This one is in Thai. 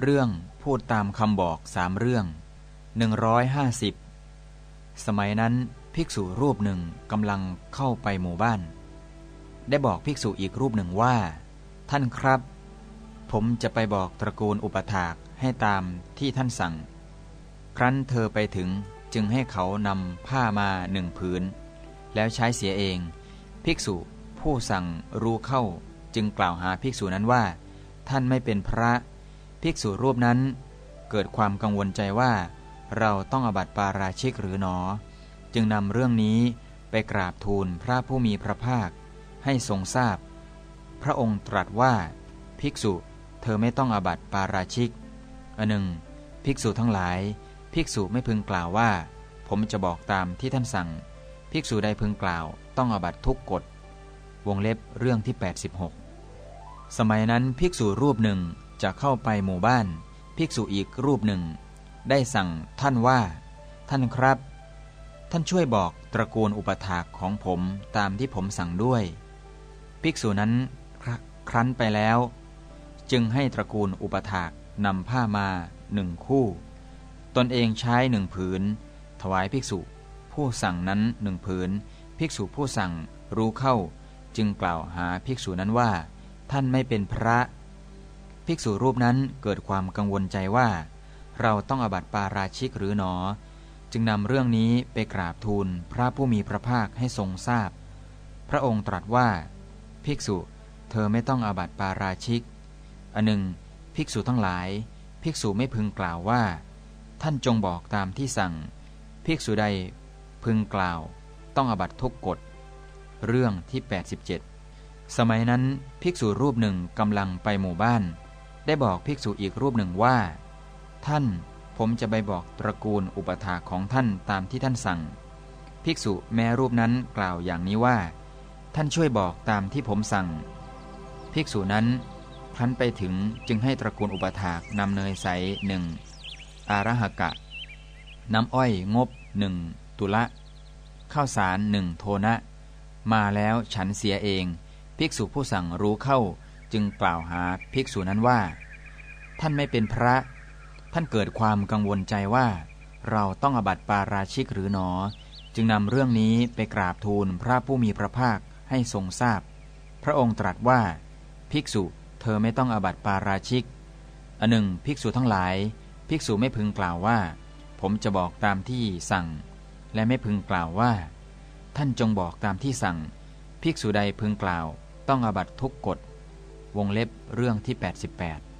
เรื่องพูดตามคำบอกสามเรื่อง 150 สมัยนั้นภิกษุรูปหนึ่งกำลังเข้าไปหมู่บ้าน ได้บอกภิกษุอีกรูปหนึ่งว่า ท่านครับ ผมจะไปบอกตระกูลอุปถากให้ตามที่ท่านสั่ง ครั้นเธอไปถึงจึงให้เขานำผ้ามาหนึ่งผืน แล้วใช้เสียเอง ภิกษุผู้สั่งรู้เข้าจึงกล่าวหาภิกษุนั้นว่า ท่านไม่เป็นพระ ภิกษุรูปนั้น เกิดความกังวลใจว่า เราต้องอบัติปาราชิกหรือหนอ จึงนำเรื่องนี้ไปกราบทูลพระผู้มีพระภาค ให้ทรงทราบพพระองค์ตรัสว่า ภิกษุเธอไม่ต้องอบัติปาราชิกอันหนึ่ง ภิกษุทั้งหลาย ภิกษุไม่พึงกล่าวว่า ผมจะบอกตามที่ท่านสั่ง ภิกษุใดพึงกล่าวต้องอบัติทุกกฎวงเล็บเรื่องที่ 86 สมัยนั้นภิกษุรูปหนึ่ง จะเข้าไปหมู่บ้าน ภิกษุอีกรูปหนึ่ง ได้สั่งท่านว่า ท่านครับ ท่านช่วยบอกตระกูลอุปถากของผมตามที่ผมสั่งด้วย ภิกษุนั้นครั้นไปแล้ว จึงให้ตระกูลอุปถากนำผ้ามาหนึ่งคู่ ตนเองใช้หนึ่งผืน ถวายภิกษุ ผู้สั่งนั้นหนึ่งผืน ภิกษุผู้สั่งรู้เข้า จึงกล่าวหาภิกษุนั้นว่า ท่านไม่เป็นพระ ภิกษุรูปนั้นเกิดความกังวลใจว่า เราต้องอบัติปาราชิกหรือหนอ จึงนำเรื่องนี้ไปกราบทูลพระผู้มีพระภาคให้ทรงทราบพพระองค์ตรัสว่า ภิกษุเธอไม่ต้องอบัติปาราชิก อันหนึ่ง ภิกษุทั้งหลาย ภิกษุไม่พึงกล่าวว่า ท่านจงบอกตามที่สั่ง ภิกษุใดพึงกล่าว ต้องอบัตทุกกฎเรื่องที่ 87 สมัยนั้นภิกษุรูปหนึ่งกำลังไปหมู่บ้าน ได้บอกภิกษุอีกรูปหนึ่งว่า ท่านผมจะไปบอกตระกูลอุปถาของท่านตามที่ท่านสั่ง ภิกษุแม้รูปนั้นกล่าวอย่างนี้ว่า ท่านช่วยบอกตามที่ผมสั่ง ภิกษุนั้นครั้นไปถึงจึงให้ตระกูลอุปถากนำเนยใสหนึ่งอารหกะ น้ำอ้อยงบหนึ่งตุละ ข้าวสารหนึ่งโทนะ มาแล้วฉันเสียเอง ภิกษุผู้สั่งรู้เข้าจึงกล่าวหาภิกษุนั้นว่า ท่านไม่เป็นพระ ท่านเกิดความกังวลใจว่า เราต้องอบัติปาราชิกหรือหนอ จึงนำเรื่องนี้ไปกราบทูลพระผู้มีพระภาคให้ทรงทราบพพระองค์ตรัสว่า ภิกษุเธอไม่ต้องอบัติปาราชิกอันหนึ่ง ภิกษุทั้งหลาย ภิกษุไม่พึงกล่าวว่า ผมจะบอกตามที่สั่ง และไม่พึงกล่าวว่า ท่านจงบอกตามที่สั่ง ภิกษุใดพึงกล่าว ต้องอบัติทุกกฎวงเล็บเรื่องที่ 88